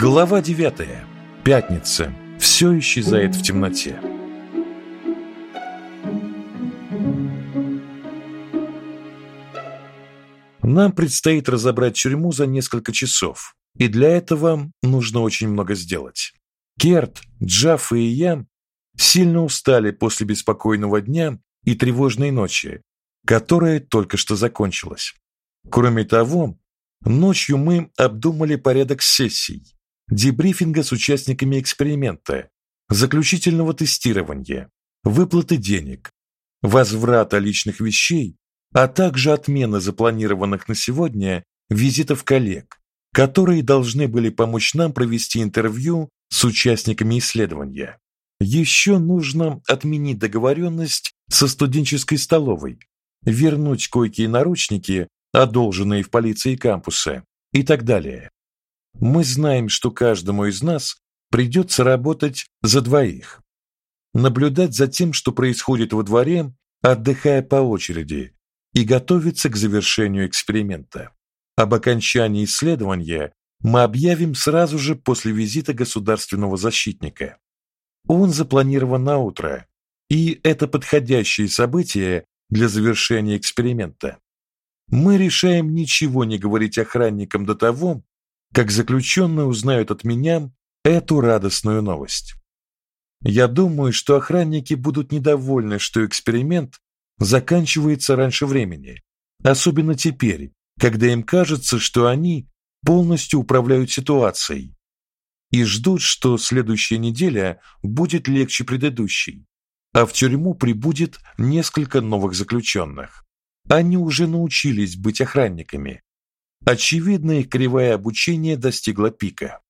Глава 9. Пятница. Все исчезает в темноте. Нам предстоит разобрать тюрьму за несколько часов, и для этого нужно очень много сделать. Керт, Джафф и я сильно устали после беспокойного дня и тревожной ночи, которая только что закончилась. Кроме того, ночью мы обдумали порядок сессий, дебрифинга с участниками эксперимента, заключительного тестирования, выплаты денег, возврата личных вещей, а также отмены запланированных на сегодня визитов коллег, которые должны были помочь нам провести интервью с участниками исследования. Еще нужно отменить договоренность со студенческой столовой, вернуть койки и наручники, одолженные в полиции кампуса, и так далее. Мы знаем, что каждому из нас придется работать за двоих. Наблюдать за тем, что происходит во дворе, отдыхая по очереди, и готовиться к завершению эксперимента. Об окончании исследования мы объявим сразу же после визита государственного защитника. Он запланирован на утро, и это подходящее событие для завершения эксперимента. Мы решаем ничего не говорить охранникам до того, как заключенные узнают от меня эту радостную новость. Я думаю, что охранники будут недовольны, что эксперимент заканчивается раньше времени, особенно теперь, когда им кажется, что они полностью управляют ситуацией и ждут, что следующая неделя будет легче предыдущей, а в тюрьму прибудет несколько новых заключенных. Они уже научились быть охранниками, Очевидно, их кривая обучения достигла пика.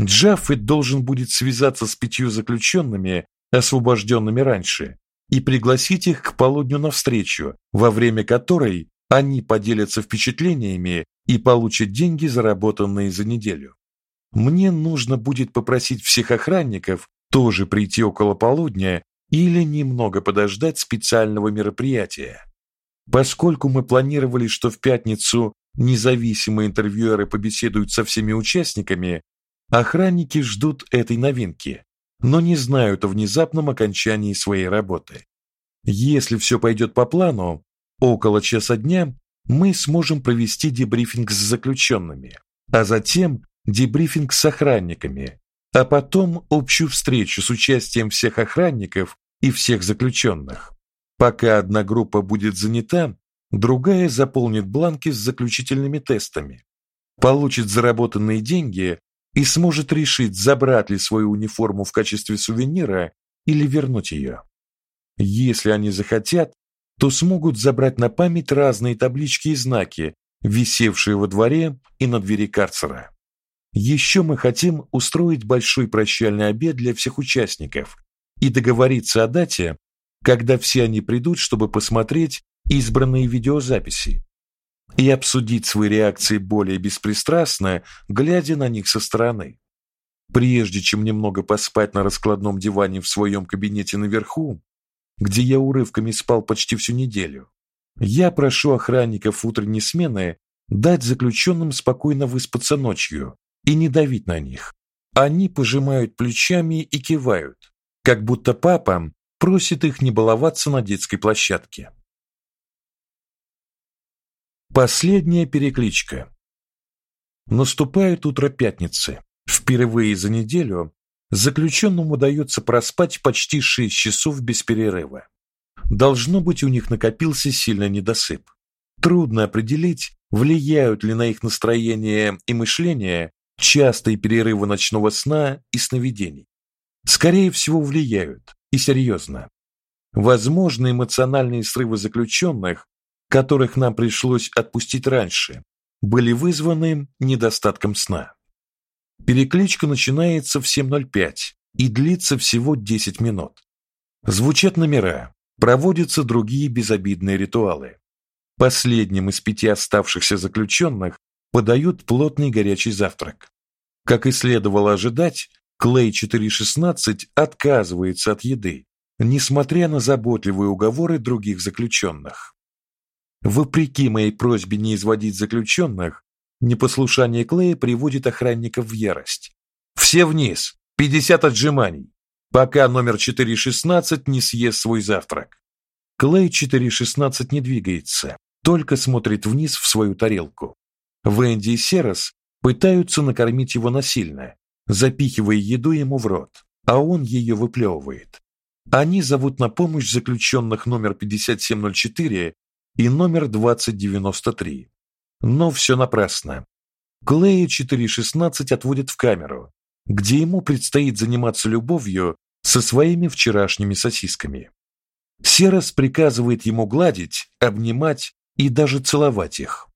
Джаффет должен будет связаться с пятью заключенными, освобожденными раньше, и пригласить их к полудню на встречу, во время которой они поделятся впечатлениями и получат деньги, заработанные за неделю. Мне нужно будет попросить всех охранников тоже прийти около полудня или немного подождать специального мероприятия. Поскольку мы планировали, что в пятницу независимые интервьюеры побеседуют со всеми участниками, охранники ждут этой новинки, но не знают о внезапном окончании своей работы. Если все пойдет по плану, около часа дня мы сможем провести дебрифинг с заключенными, а затем дебрифинг с охранниками, а потом общую встречу с участием всех охранников и всех заключенных. Пока одна группа будет занята, другая заполнит бланки с заключительными тестами, получит заработанные деньги и сможет решить, забрать ли свою униформу в качестве сувенира или вернуть ее. Если они захотят, то смогут забрать на память разные таблички и знаки, висевшие во дворе и на двери карцера. Еще мы хотим устроить большой прощальный обед для всех участников и договориться о дате, когда все они придут, чтобы посмотреть избранные видеозаписи и обсудить свои реакции более беспристрастно, глядя на них со стороны. Прежде чем немного поспать на раскладном диване в своем кабинете наверху, где я урывками спал почти всю неделю, я прошу охранников утренней смены дать заключенным спокойно выспаться ночью и не давить на них. Они пожимают плечами и кивают, как будто папа просит их не баловаться на детской площадке. Последняя перекличка. Наступает утро пятницы. Впервые за неделю заключенным удается проспать почти 6 часов без перерыва. Должно быть, у них накопился сильный недосып. Трудно определить, влияют ли на их настроение и мышление частые перерывы ночного сна и сновидений. Скорее всего, влияют, и серьезно. Возможно, эмоциональные срывы заключенных, которых нам пришлось отпустить раньше, были вызваны недостатком сна. Перекличка начинается в 7:05 и длится всего 10 минут. Звучат номера, проводятся другие безобидные ритуалы. Последним из пяти оставшихся заключенных подают плотный горячий завтрак. Как и следовало ожидать, Клей 416 отказывается от еды, несмотря на заботливые уговоры других заключенных. Вопреки моей просьбе не изводить заключенных, Непослушание Клея приводит охранников в ярость. Все вниз. 50 отжиманий, пока номер 416 не съест свой завтрак. Клей 416 не двигается, только смотрит вниз в свою тарелку. Венди и Серас пытаются накормить его насильно, запихивая еду ему в рот, а он ее выплевывает. Они зовут на помощь заключенных номер 5704 и номер 2093. Но все напрасно. Клея 416 отводят в камеру, где ему предстоит заниматься любовью со своими вчерашними сосисками. Серас приказывает ему гладить, обнимать и даже целовать их.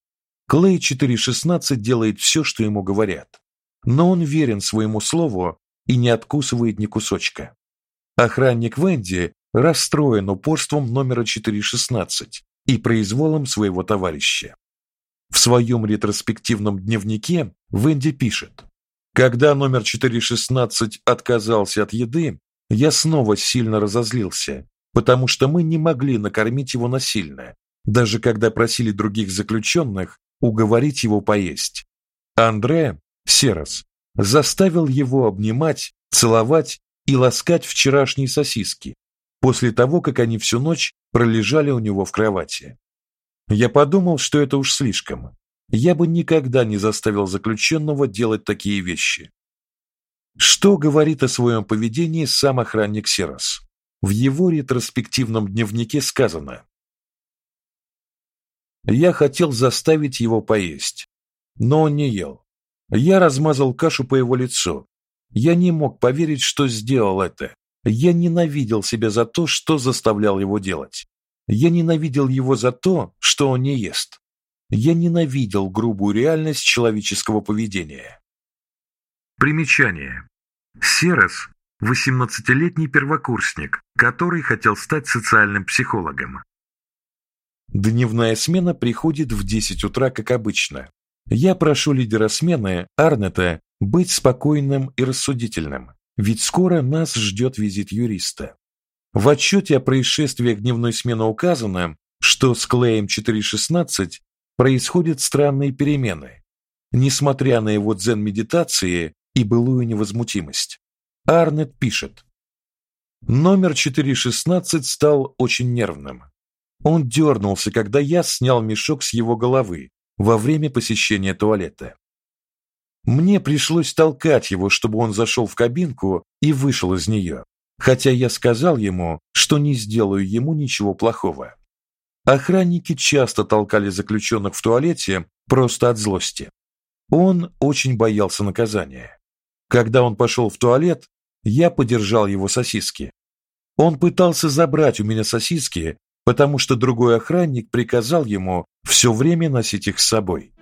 Клей 416 делает все, что ему говорят, но он верен своему слову и не откусывает ни кусочка. Охранник Венди расстроен упорством номера 416 и произволом своего товарища. В своем ретроспективном дневнике Венди пишет: когда номер 416 отказался от еды, я снова сильно разозлился, потому что мы не могли накормить его насильно, даже когда просили других заключенных уговорить его поесть. Андре Серас заставил его обнимать, целовать и ласкать вчерашние сосиски, после того, как они всю ночь пролежали у него в кровати. Я подумал, что это уж слишком. Я бы никогда не заставил заключенного делать такие вещи. Что говорит о своем поведении сам охранник Серас? В его ретроспективном дневнике сказано: Я хотел заставить его поесть, но он не ел. Я размазал кашу по его лицу. Я не мог поверить, что сделал это. Я ненавидел себя за то, что заставлял его делать. Я ненавидел его за то, что он не ест. Я ненавидел грубую реальность человеческого поведения. Примечание. Серас – 18-летний первокурсник, который хотел стать социальным психологом. Дневная смена приходит в 10 утра, как обычно. Я прошу лидера смены, Арнета, быть спокойным и рассудительным, ведь скоро нас ждет визит юриста. В отчете о происшествиях дневной смены указано, что с Клеем 416 происходят странные перемены, несмотря на его дзен-медитации и былую невозмутимость. Арнет пишет: Номер 416 стал очень нервным. Он дернулся, когда я снял мешок с его головы во время посещения туалета. Мне пришлось толкать его, чтобы он зашел в кабинку и вышел из нее, хотя я сказал ему, что не сделаю ему ничего плохого. Охранники часто толкали заключенных в туалете просто от злости. Он очень боялся наказания. Когда он пошел в туалет, я подержал его сосиски. Он пытался забрать у меня сосиски, потому что другой охранник приказал ему все время носить их с собой.